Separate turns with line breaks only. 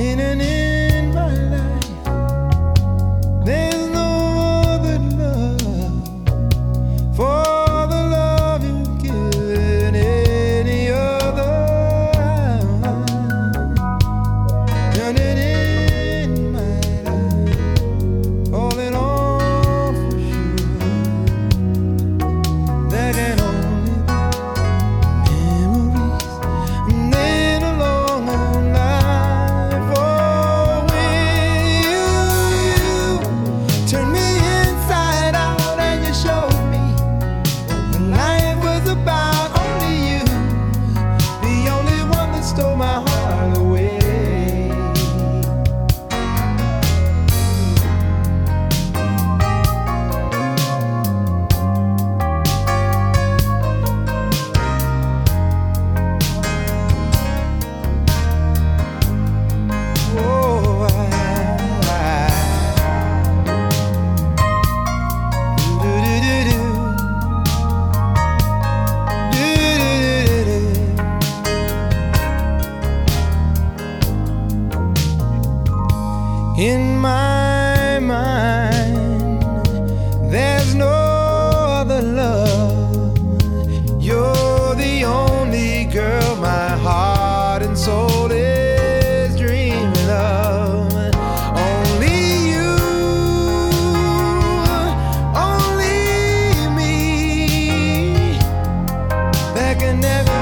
In my in my mind. There's no other love. You're the only girl my heart and soul is dreaming of. Only you, only me. That can never.